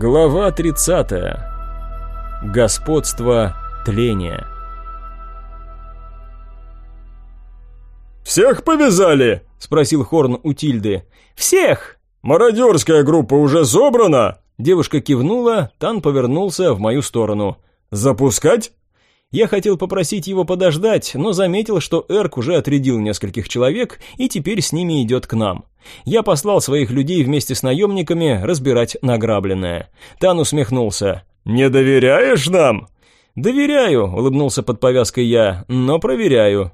Глава 30. Господство тления. «Всех повязали?» — спросил Хорн у Тильды. «Всех!» «Мародерская группа уже собрана?» Девушка кивнула, Тан повернулся в мою сторону. «Запускать?» Я хотел попросить его подождать, но заметил, что Эрк уже отрядил нескольких человек и теперь с ними идет к нам. Я послал своих людей вместе с наемниками разбирать награбленное. Тан усмехнулся. «Не доверяешь нам?» «Доверяю», — улыбнулся под повязкой я, — «но проверяю».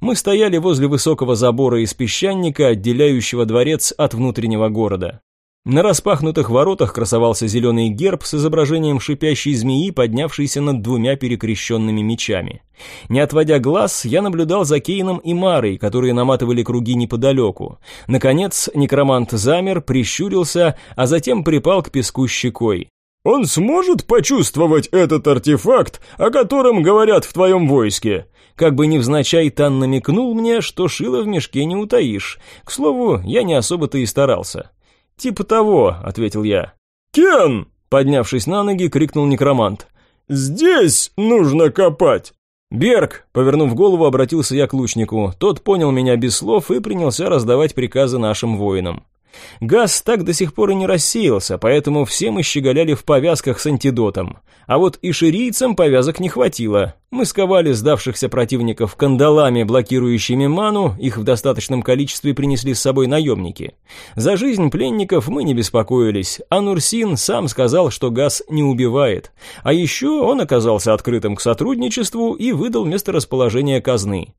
Мы стояли возле высокого забора из песчаника, отделяющего дворец от внутреннего города. На распахнутых воротах красовался зеленый герб с изображением шипящей змеи, поднявшейся над двумя перекрещенными мечами. Не отводя глаз, я наблюдал за Кейном и Марой, которые наматывали круги неподалеку. Наконец, некромант замер, прищурился, а затем припал к песку щекой. «Он сможет почувствовать этот артефакт, о котором говорят в твоем войске?» Как бы невзначай Тан намекнул мне, что шило в мешке не утаишь. К слову, я не особо-то и старался. «Типа того», — ответил я. «Кен!» — поднявшись на ноги, крикнул некромант. «Здесь нужно копать!» «Берг!» — повернув голову, обратился я к лучнику. Тот понял меня без слов и принялся раздавать приказы нашим воинам. Газ так до сих пор и не рассеялся, поэтому все мы щеголяли в повязках с антидотом. А вот и ширийцам повязок не хватило. Мы сковали сдавшихся противников кандалами, блокирующими ману, их в достаточном количестве принесли с собой наемники. За жизнь пленников мы не беспокоились, а Нурсин сам сказал, что газ не убивает. А еще он оказался открытым к сотрудничеству и выдал месторасположение казны.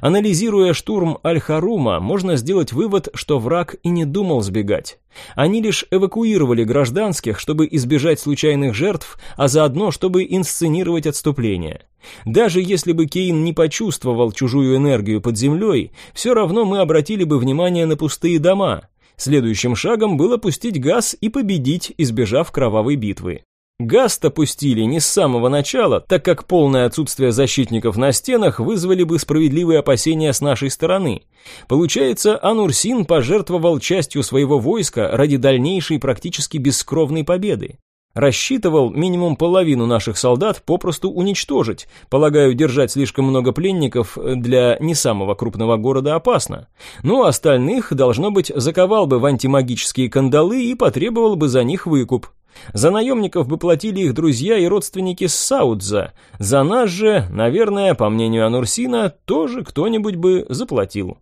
Анализируя штурм Аль-Харума, можно сделать вывод, что враг и не думал сбегать. Они лишь эвакуировали гражданских, чтобы избежать случайных жертв, а заодно, чтобы инсценировать отступление. Даже если бы Кейн не почувствовал чужую энергию под землей, все равно мы обратили бы внимание на пустые дома. Следующим шагом было пустить газ и победить, избежав кровавой битвы. Гаста пустили не с самого начала, так как полное отсутствие защитников на стенах вызвали бы справедливые опасения с нашей стороны. Получается, Анурсин пожертвовал частью своего войска ради дальнейшей практически бескровной победы. Рассчитывал минимум половину наших солдат попросту уничтожить. Полагаю, держать слишком много пленников для не самого крупного города опасно. Ну, а остальных, должно быть, заковал бы в антимагические кандалы и потребовал бы за них выкуп. За наемников бы платили их друзья и родственники с Саудза. За нас же, наверное, по мнению Анурсина, тоже кто-нибудь бы заплатил.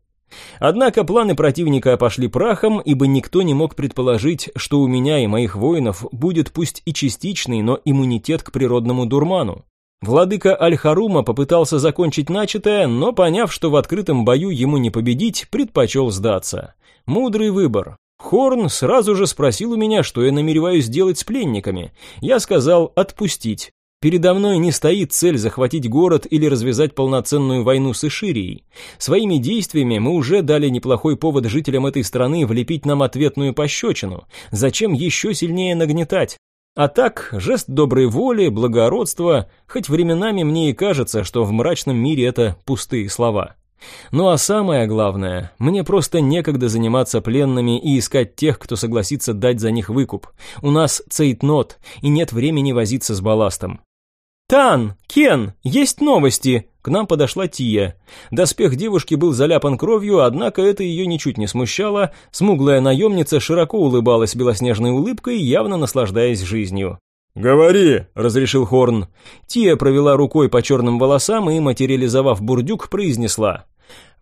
Однако планы противника пошли прахом, ибо никто не мог предположить, что у меня и моих воинов будет пусть и частичный, но иммунитет к природному дурману. Владыка Аль-Харума попытался закончить начатое, но, поняв, что в открытом бою ему не победить, предпочел сдаться. Мудрый выбор. Хорн сразу же спросил у меня, что я намереваюсь делать с пленниками. Я сказал «отпустить». Передо мной не стоит цель захватить город или развязать полноценную войну с Иширией. Своими действиями мы уже дали неплохой повод жителям этой страны влепить нам ответную пощечину. Зачем еще сильнее нагнетать? А так, жест доброй воли, благородства, хоть временами мне и кажется, что в мрачном мире это пустые слова. Ну а самое главное, мне просто некогда заниматься пленными и искать тех, кто согласится дать за них выкуп. У нас цейтнот, и нет времени возиться с балластом. «Тан! Кен! Есть новости!» К нам подошла Тия. Доспех девушки был заляпан кровью, однако это ее ничуть не смущало. Смуглая наемница широко улыбалась белоснежной улыбкой, явно наслаждаясь жизнью. «Говори!» — разрешил Хорн. Тия провела рукой по черным волосам и, материализовав бурдюк, произнесла.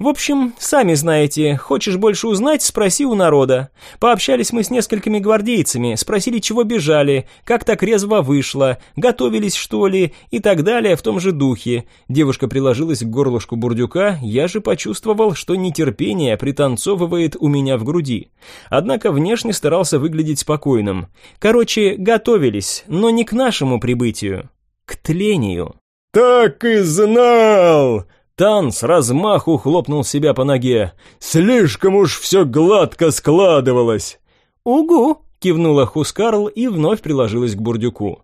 В общем, сами знаете, хочешь больше узнать, спроси у народа. Пообщались мы с несколькими гвардейцами, спросили, чего бежали, как так резво вышло, готовились что ли, и так далее в том же духе. Девушка приложилась к горлышку бурдюка, я же почувствовал, что нетерпение пританцовывает у меня в груди. Однако внешне старался выглядеть спокойным. Короче, готовились, но не к нашему прибытию, к тлению. «Так и знал!» Тан с размаху хлопнул себя по ноге. «Слишком уж все гладко складывалось!» «Угу!» — кивнула Хускарл и вновь приложилась к бурдюку.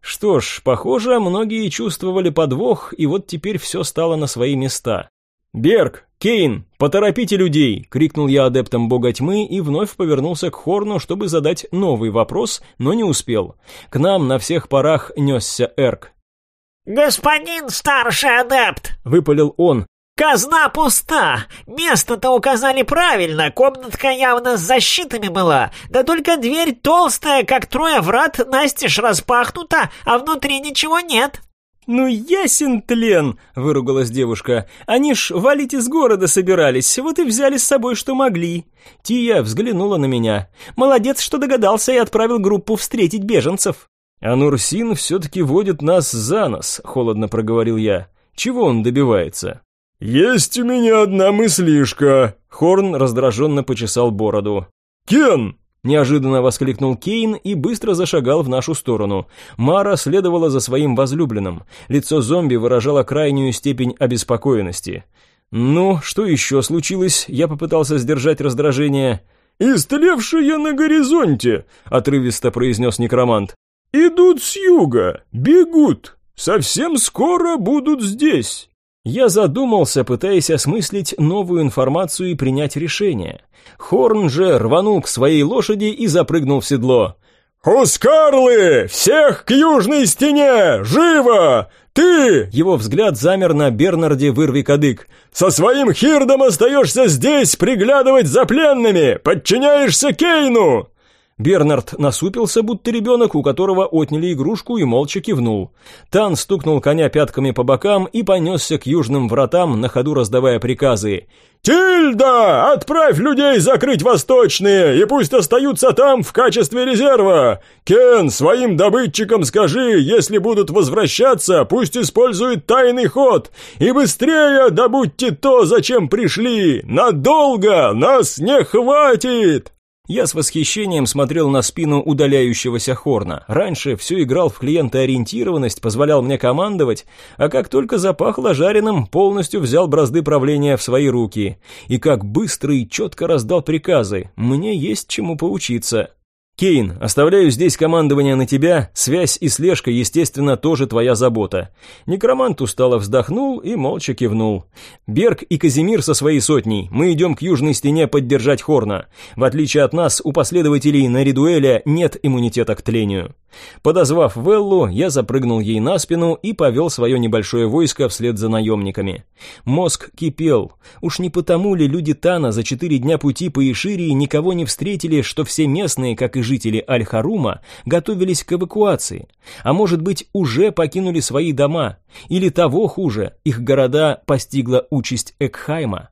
Что ж, похоже, многие чувствовали подвох, и вот теперь все стало на свои места. «Берг! Кейн! Поторопите людей!» — крикнул я адептам бога тьмы и вновь повернулся к Хорну, чтобы задать новый вопрос, но не успел. К нам на всех парах несся Эрк. «Господин старший адепт!» — выпалил он. «Казна пуста! Место-то указали правильно, комнатка явно с защитами была, да только дверь толстая, как трое врат, настежь распахнута, а внутри ничего нет!» «Ну, ясен тлен!» — выругалась девушка. «Они ж валить из города собирались, вот и взяли с собой, что могли». Тия взглянула на меня. «Молодец, что догадался и отправил группу встретить беженцев». «А Нурсин все-таки водит нас за нос», — холодно проговорил я. «Чего он добивается?» «Есть у меня одна мыслишка», — Хорн раздраженно почесал бороду. «Кен, Неожиданно воскликнул Кейн и быстро зашагал в нашу сторону. Мара следовала за своим возлюбленным. Лицо зомби выражало крайнюю степень обеспокоенности. «Ну, что еще случилось?» Я попытался сдержать раздражение. «Истлевшие на горизонте!» — отрывисто произнес некромант. «Идут с юга, бегут. Совсем скоро будут здесь». Я задумался, пытаясь осмыслить новую информацию и принять решение. Хорн же рванул к своей лошади и запрыгнул в седло. «Хускарлы! Всех к южной стене! Живо! Ты!» Его взгляд замер на Бернарде Вырвикадык. «Со своим хирдом остаешься здесь приглядывать за пленными! Подчиняешься Кейну!» Бернард насупился, будто ребенок, у которого отняли игрушку, и молча кивнул. Тан стукнул коня пятками по бокам и понесся к южным вратам, на ходу раздавая приказы. «Тильда! Отправь людей закрыть восточные, и пусть остаются там в качестве резерва! Кен, своим добытчикам скажи, если будут возвращаться, пусть используют тайный ход, и быстрее добудьте то, зачем пришли! Надолго! Нас не хватит!» Я с восхищением смотрел на спину удаляющегося Хорна. Раньше все играл в клиентоориентированность, позволял мне командовать, а как только запахло жареным, полностью взял бразды правления в свои руки. И как быстро и четко раздал приказы. Мне есть чему поучиться. «Кейн, оставляю здесь командование на тебя, связь и слежка, естественно, тоже твоя забота». Некромант устало вздохнул и молча кивнул. «Берг и Казимир со своей сотней, мы идем к южной стене поддержать Хорна. В отличие от нас, у последователей на Ридуэля нет иммунитета к тлению». Подозвав Веллу, я запрыгнул ей на спину и повел свое небольшое войско вслед за наемниками. Мозг кипел. Уж не потому ли люди Тана за четыре дня пути по Иширии никого не встретили, что все местные, как и жители Аль-Харума, готовились к эвакуации? А может быть, уже покинули свои дома? Или того хуже, их города постигла участь Экхайма?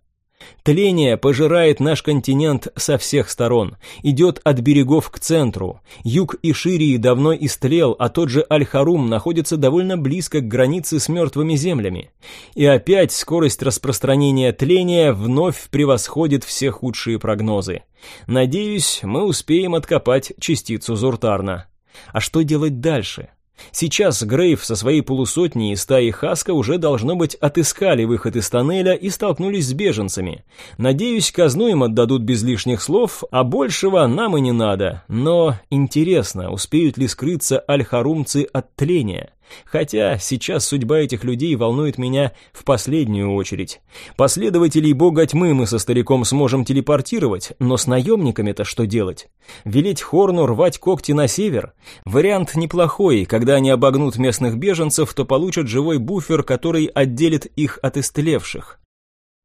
Тление пожирает наш континент со всех сторон, идет от берегов к центру. Юг Иширии давно истлел, а тот же Аль-Харум находится довольно близко к границе с мертвыми землями. И опять скорость распространения тления вновь превосходит все худшие прогнозы. Надеюсь, мы успеем откопать частицу Зуртарна. А что делать дальше? Сейчас Грейв со своей полусотней и стаей Хаска уже, должно быть, отыскали выход из тоннеля и столкнулись с беженцами. Надеюсь, казну им отдадут без лишних слов, а большего нам и не надо. Но интересно, успеют ли скрыться альхарумцы от тления? Хотя сейчас судьба этих людей волнует меня в последнюю очередь. Последователей бога тьмы мы со стариком сможем телепортировать, но с наемниками-то что делать? Велеть Хорну рвать когти на север? Вариант неплохой, когда они обогнут местных беженцев, то получат живой буфер, который отделит их от истлевших.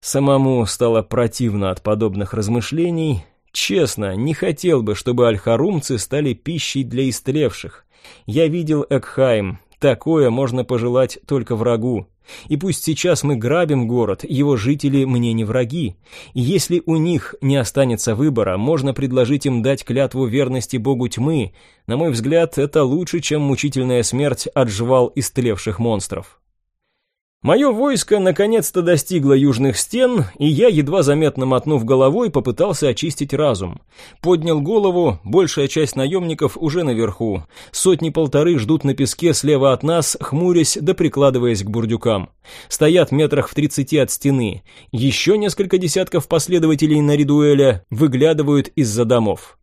Самому стало противно от подобных размышлений. Честно, не хотел бы, чтобы альхарумцы стали пищей для истлевших. Я видел Экхайм, Такое можно пожелать только врагу. И пусть сейчас мы грабим город, его жители мне не враги. И если у них не останется выбора, можно предложить им дать клятву верности богу тьмы. На мой взгляд, это лучше, чем мучительная смерть от жвал истлевших монстров. Мое войско наконец-то достигло южных стен, и я, едва заметно мотнув головой, попытался очистить разум. Поднял голову, большая часть наемников уже наверху. Сотни-полторы ждут на песке слева от нас, хмурясь да прикладываясь к бурдюкам. Стоят метрах в тридцати от стены. Еще несколько десятков последователей на Ридуэля выглядывают из-за домов.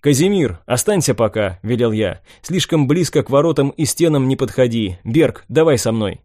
«Казимир, останься пока», — велел я. «Слишком близко к воротам и стенам не подходи. Берг, давай со мной».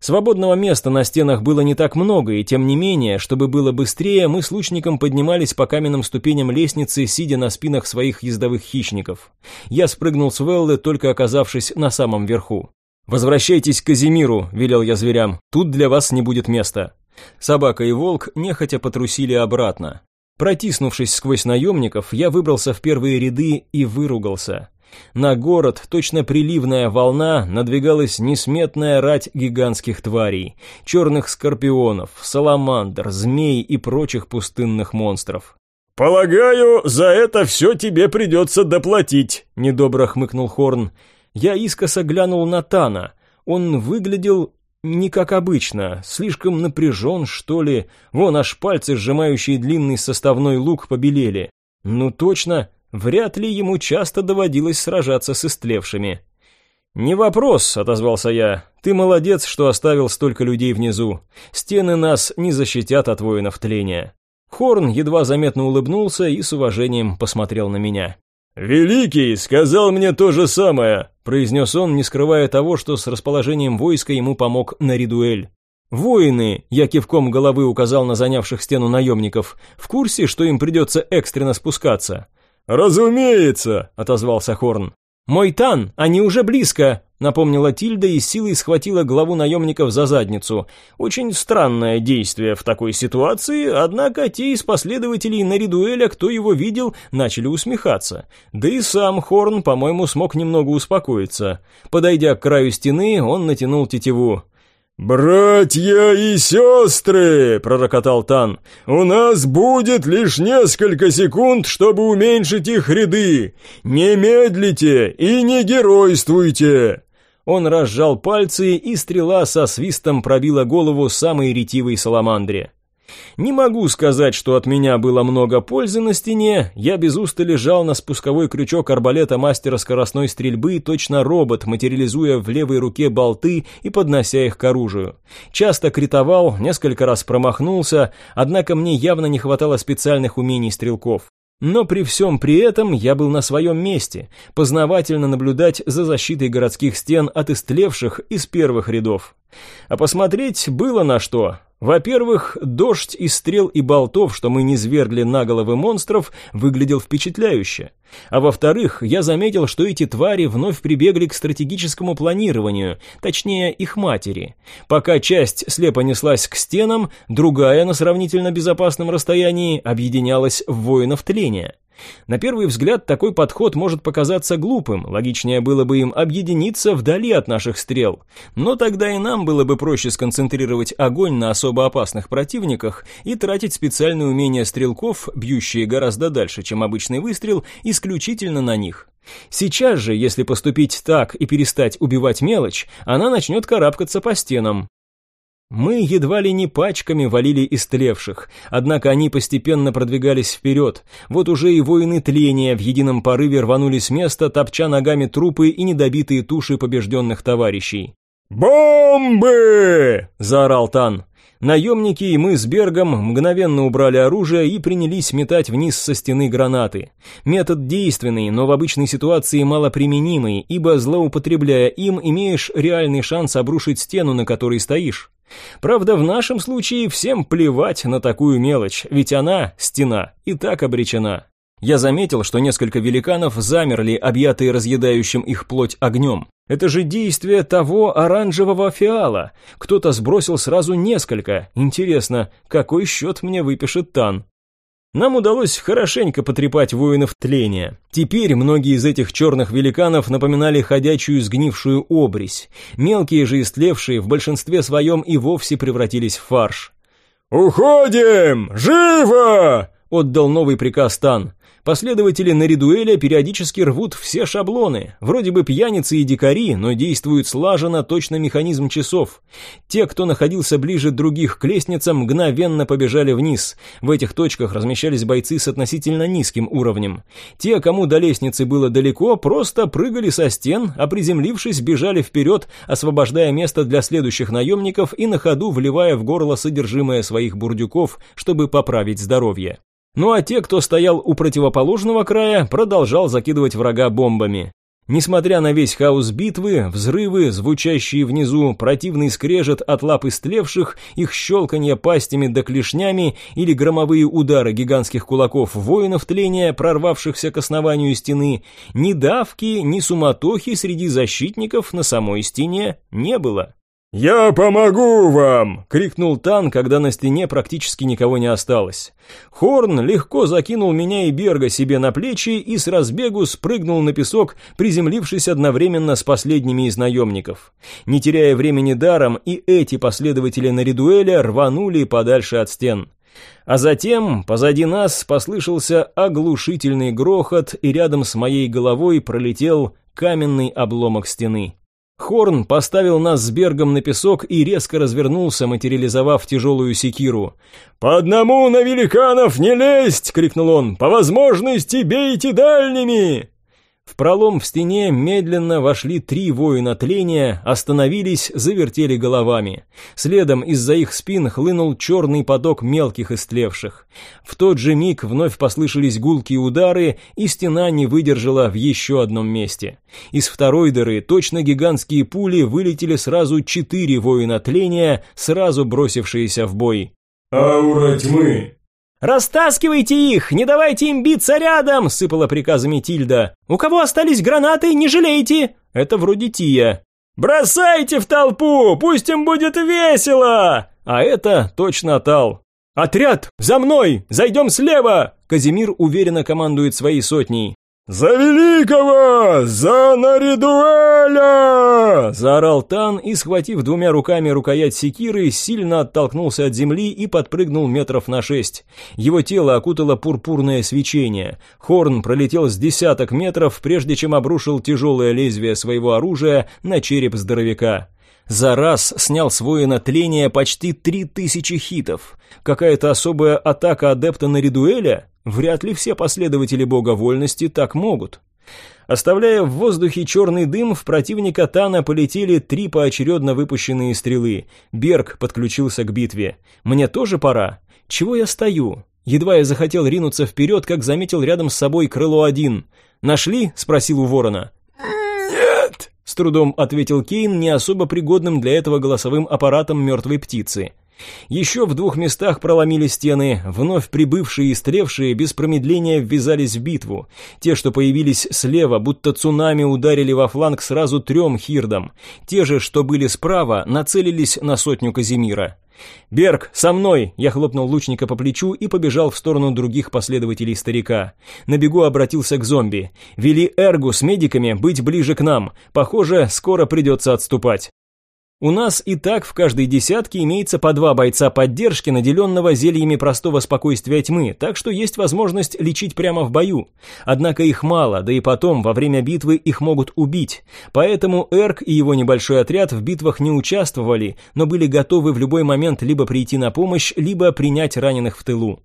Свободного места на стенах было не так много, и тем не менее, чтобы было быстрее, мы с лучником поднимались по каменным ступеням лестницы, сидя на спинах своих ездовых хищников. Я спрыгнул с Веллы, только оказавшись на самом верху. «Возвращайтесь к Казимиру», — велел я зверям, — «тут для вас не будет места». Собака и волк нехотя потрусили обратно. Протиснувшись сквозь наемников, я выбрался в первые ряды и выругался. На город, точно приливная волна, надвигалась несметная рать гигантских тварей, черных скорпионов, саламандр, змей и прочих пустынных монстров. «Полагаю, за это все тебе придется доплатить», — недобро хмыкнул Хорн. Я искоса глянул на Тана. Он выглядел не как обычно, слишком напряжен, что ли. Вон аж пальцы, сжимающие длинный составной лук, побелели. Ну точно, Вряд ли ему часто доводилось сражаться с истлевшими. «Не вопрос», — отозвался я. «Ты молодец, что оставил столько людей внизу. Стены нас не защитят от воинов тления». Хорн едва заметно улыбнулся и с уважением посмотрел на меня. «Великий сказал мне то же самое», — произнес он, не скрывая того, что с расположением войска ему помог Наридуэль. «Воины», — я кивком головы указал на занявших стену наемников, «в курсе, что им придется экстренно спускаться?» «Разумеется!» — отозвался Хорн. «Мой Тан, они уже близко!» — напомнила Тильда и силой схватила главу наемников за задницу. Очень странное действие в такой ситуации, однако те из последователей Наридуэля, кто его видел, начали усмехаться. Да и сам Хорн, по-моему, смог немного успокоиться. Подойдя к краю стены, он натянул тетиву. «Братья и сестры!» – пророкотал Тан. «У нас будет лишь несколько секунд, чтобы уменьшить их ряды. Не медлите и не геройствуйте!» Он разжал пальцы, и стрела со свистом пробила голову самой ретивой саламандре. Не могу сказать, что от меня было много пользы на стене, я без устали лежал на спусковой крючок арбалета мастера скоростной стрельбы, точно робот, материализуя в левой руке болты и поднося их к оружию. Часто критовал, несколько раз промахнулся, однако мне явно не хватало специальных умений стрелков. Но при всем при этом я был на своем месте, познавательно наблюдать за защитой городских стен от истлевших из первых рядов. А посмотреть было на что. Во-первых, дождь из стрел и болтов, что мы низвергли на головы монстров, выглядел впечатляюще. А во-вторых, я заметил, что эти твари вновь прибегли к стратегическому планированию, точнее их матери. Пока часть слепо неслась к стенам, другая на сравнительно безопасном расстоянии объединялась в воинов тления. На первый взгляд такой подход может показаться глупым, логичнее было бы им объединиться вдали от наших стрел. Но тогда и нам было бы проще сконцентрировать огонь на особо опасных противниках и тратить специальные умения стрелков, бьющие гораздо дальше, чем обычный выстрел, исключительно на них. Сейчас же, если поступить так и перестать убивать мелочь, она начнет карабкаться по стенам, мы едва ли не пачками валили истлевших, однако они постепенно продвигались вперед. Вот уже и воины тления в едином порыве рванули с места, топча ногами трупы и недобитые туши побежденных товарищей. «Бомбы!» – заорал Тан. Наемники и мы с Бергом мгновенно убрали оружие и принялись метать вниз со стены гранаты. Метод действенный, но в обычной ситуации малоприменимый, ибо злоупотребляя им, имеешь реальный шанс обрушить стену, на которой стоишь. Правда, в нашем случае всем плевать на такую мелочь, ведь она, стена, и так обречена. Я заметил, что несколько великанов замерли, объятые разъедающим их плоть огнем. Это же действие того оранжевого фиала. Кто-то сбросил сразу несколько. Интересно, какой счет мне выпишет Тан? Нам удалось хорошенько потрепать воинов тления. Теперь многие из этих черных великанов напоминали ходячую сгнившую обрезь. Мелкие же истлевшие в большинстве своем и вовсе превратились в фарш. «Уходим! Живо!» — отдал новый приказ Тан. Последователи Наридуэля периодически рвут все шаблоны, вроде бы пьяницы и дикари, но действуют слаженно точно механизм часов. Те, кто находился ближе других к лестницам, мгновенно побежали вниз. В этих точках размещались бойцы с относительно низким уровнем. Те, кому до лестницы было далеко, просто прыгали со стен, а приземлившись, бежали вперед, освобождая место для следующих наемников и на ходу вливая в горло содержимое своих бурдюков, чтобы поправить здоровье. Ну а те, кто стоял у противоположного края, продолжал закидывать врага бомбами. Несмотря на весь хаос битвы, взрывы, звучащие внизу, противный скрежет от лап истлевших, их щелканье пастями да клешнями или громовые удары гигантских кулаков воинов тления, прорвавшихся к основанию стены, ни давки, ни суматохи среди защитников на самой стене не было. «Я помогу вам!» — крикнул Тан, когда на стене практически никого не осталось. Хорн легко закинул меня и Берга себе на плечи и с разбегу спрыгнул на песок, приземлившись одновременно с последними из наемников. Не теряя времени даром, и эти последователи на редуэля рванули подальше от стен. А затем позади нас послышался оглушительный грохот, и рядом с моей головой пролетел каменный обломок стены. Хорн поставил нас с Бергом на песок и резко развернулся, материализовав тяжелую секиру. «По одному на великанов не лезть!» — крикнул он. «По возможности бейте дальними!» В пролом в стене медленно вошли три воина тления, остановились, завертели головами. Следом из-за их спин хлынул черный поток мелких истлевших. В тот же миг вновь послышались гулкие удары, и стена не выдержала в еще одном месте. Из второй дыры точно гигантские пули вылетели сразу четыре воина тления, сразу бросившиеся в бой. «Аура тьмы!» «Растаскивайте их! Не давайте им биться рядом!» — сыпала приказами Тильда. «У кого остались гранаты, не жалейте!» Это вроде Тия. «Бросайте в толпу! Пусть им будет весело!» А это точно Тал. «Отряд, за мной! Зайдем слева!» Казимир уверенно командует своей сотней. «За великого! За Наридуэля!» Заорал Тан и, схватив двумя руками рукоять секиры, сильно оттолкнулся от земли и подпрыгнул метров на шесть. Его тело окутало пурпурное свечение. Хорн пролетел с десяток метров, прежде чем обрушил тяжелое лезвие своего оружия на череп здоровяка. За раз снял с воина тления почти три тысячи хитов. Какая-то особая атака адепта на Ридуэля? Вряд ли все последователи бога вольности так могут. Оставляя в воздухе черный дым, в противника Тана полетели три поочередно выпущенные стрелы. Берг подключился к битве. «Мне тоже пора? Чего я стою?» Едва я захотел ринуться вперед, как заметил рядом с собой крыло один. «Нашли?» — спросил у ворона. С трудом ответил Кейн, не особо пригодным для этого голосовым аппаратом мертвой птицы. Еще в двух местах проломили стены, вновь прибывшие и стревшие без промедления ввязались в битву. Те, что появились слева, будто цунами ударили во фланг сразу трем хирдам. Те же, что были справа, нацелились на сотню Казимира. «Берг, со мной!» Я хлопнул лучника по плечу и побежал в сторону других последователей старика. На бегу обратился к зомби. «Вели Эргу с медиками быть ближе к нам. Похоже, скоро придется отступать». У нас и так в каждой десятке имеется по два бойца поддержки, наделенного зельями простого спокойствия тьмы, так что есть возможность лечить прямо в бою. Однако их мало, да и потом, во время битвы их могут убить. Поэтому Эрк и его небольшой отряд в битвах не участвовали, но были готовы в любой момент либо прийти на помощь, либо принять раненых в тылу.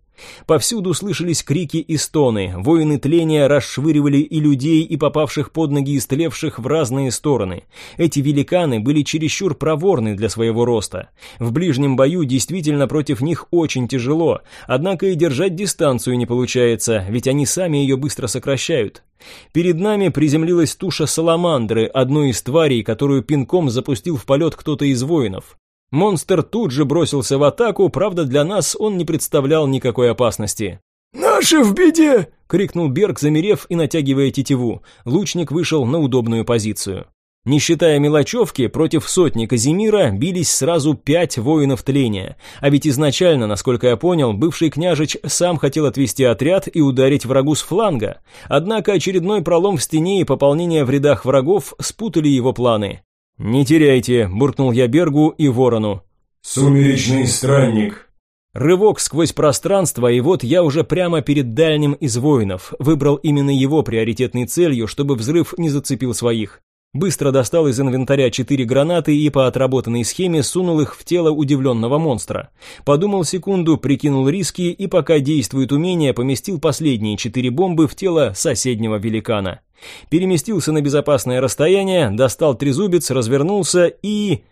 Повсюду слышались крики и стоны, воины тления расшвыривали и людей, и попавших под ноги истлевших в разные стороны. Эти великаны были чересчур проворны для своего роста. В ближнем бою действительно против них очень тяжело, однако и держать дистанцию не получается, ведь они сами ее быстро сокращают. Перед нами приземлилась туша саламандры, одной из тварей, которую пинком запустил в полет кто-то из воинов. Монстр тут же бросился в атаку, правда для нас он не представлял никакой опасности. «Наши в беде!» — крикнул Берг, замерев и натягивая тетиву. Лучник вышел на удобную позицию. Не считая мелочевки, против сотни Казимира бились сразу пять воинов тления. А ведь изначально, насколько я понял, бывший княжич сам хотел отвести отряд и ударить врагу с фланга. Однако очередной пролом в стене и пополнение в рядах врагов спутали его планы. «Не теряйте», — буркнул я Бергу и Ворону. «Сумеречный странник». Рывок сквозь пространство, и вот я уже прямо перед дальним из воинов. Выбрал именно его приоритетной целью, чтобы взрыв не зацепил своих. Быстро достал из инвентаря четыре гранаты и по отработанной схеме сунул их в тело удивленного монстра. Подумал секунду, прикинул риски и пока действует умение, поместил последние четыре бомбы в тело соседнего великана. Переместился на безопасное расстояние, достал трезубец, развернулся и...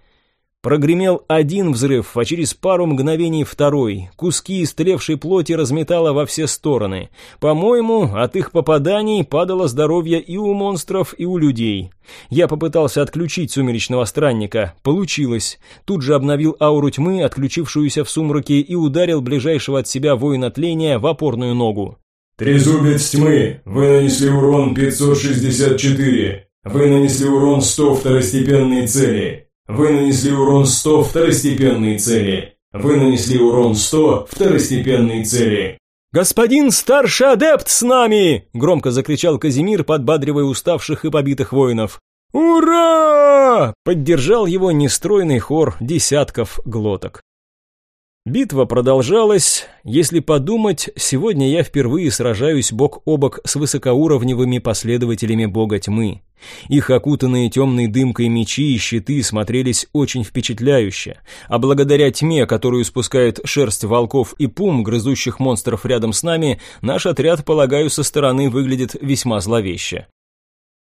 Прогремел один взрыв, а через пару мгновений второй. Куски истлевшей плоти разметало во все стороны. По-моему, от их попаданий падало здоровье и у монстров, и у людей. Я попытался отключить сумеречного странника. Получилось. Тут же обновил ауру тьмы, отключившуюся в сумраке, и ударил ближайшего от себя воина тления в опорную ногу. «Трезубец тьмы! Вы нанесли урон 564! Вы нанесли урон 100 второстепенной цели!» Вы нанесли урон 100 второстепенной цели. Вы нанесли урон 100 второстепенной цели. «Господин старший адепт с нами!» – громко закричал Казимир, подбадривая уставших и побитых воинов. «Ура!» – поддержал его нестройный хор десятков глоток. Битва продолжалась. Если подумать, сегодня я впервые сражаюсь бок о бок с высокоуровневыми последователями бога тьмы. Их окутанные темной дымкой мечи и щиты смотрелись очень впечатляюще, а благодаря тьме, которую спускает шерсть волков и пум, грызущих монстров рядом с нами, наш отряд, полагаю, со стороны выглядит весьма зловеще.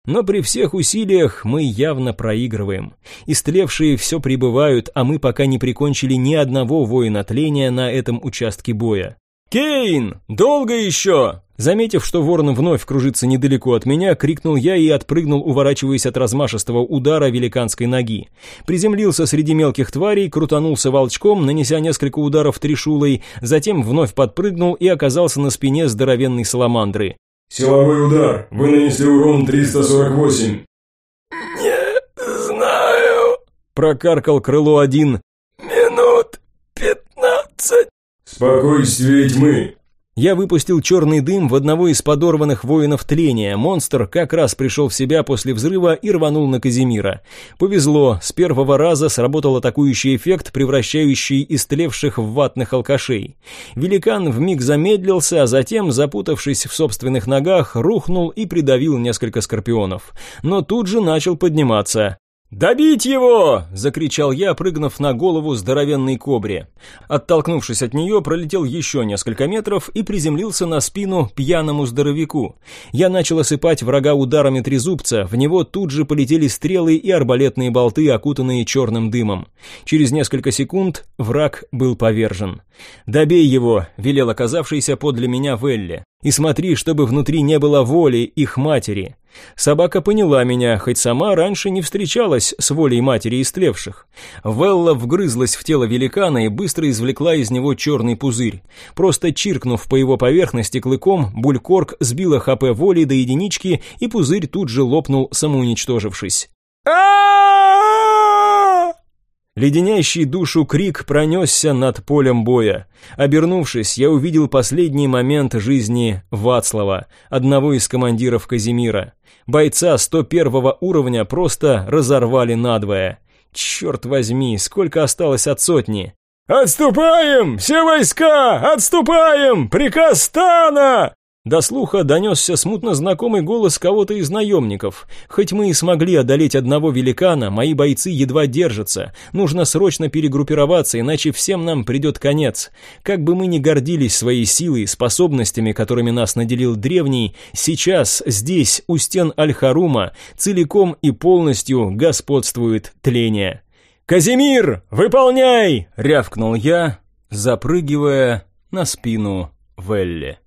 Но при всех усилиях мы явно проигрываем. Истлевшие все прибывают, а мы пока не прикончили ни одного воина тления на этом участке боя. «Кейн! Долго еще!» Заметив, что ворон вновь кружится недалеко от меня, крикнул я и отпрыгнул, уворачиваясь от размашистого удара великанской ноги. Приземлился среди мелких тварей, крутанулся волчком, нанеся несколько ударов трешулой, затем вновь подпрыгнул и оказался на спине здоровенной саламандры. Силовой удар. Вы нанесли урон 348. Не знаю. Прокаркал крыло один. Минут пятнадцать. Спокойствие тьмы. Я выпустил черный дым в одного из подорванных воинов тления. Монстр как раз пришел в себя после взрыва и рванул на Казимира. Повезло, с первого раза сработал атакующий эффект, превращающий истлевших в ватных алкашей. Великан вмиг замедлился, а затем, запутавшись в собственных ногах, рухнул и придавил несколько скорпионов. Но тут же начал подниматься. «Добить его!» – закричал я, прыгнув на голову здоровенной кобре. Оттолкнувшись от нее, пролетел еще несколько метров и приземлился на спину пьяному здоровяку. Я начал осыпать врага ударами трезубца, в него тут же полетели стрелы и арбалетные болты, окутанные черным дымом. Через несколько секунд враг был повержен. «Добей его!» – велел оказавшийся подле меня Велли. «И смотри, чтобы внутри не было воли их матери!» Собака поняла меня, хоть сама раньше не встречалась с волей матери истлевших. Велла вгрызлась в тело великана и быстро извлекла из него черный пузырь. Просто чиркнув по его поверхности клыком, булькорг сбила ХП воли до единички, и пузырь тут же лопнул, самоуничтожившись. Леденящий душу крик пронесся над полем боя. Обернувшись, я увидел последний момент жизни Вацлава, одного из командиров Казимира. Бойца 101 уровня просто разорвали надвое. Черт возьми, сколько осталось от сотни? «Отступаем! Все войска! Отступаем! Приказ стана!» До слуха донесся смутно знакомый голос кого-то из наемников. Хоть мы и смогли одолеть одного великана, мои бойцы едва держатся. Нужно срочно перегруппироваться, иначе всем нам придет конец. Как бы мы ни гордились своей силой, способностями, которыми нас наделил древний, сейчас, здесь, у стен Аль-Харума, целиком и полностью господствует тление. «Казимир, выполняй!» — рявкнул я, запрыгивая на спину Велли.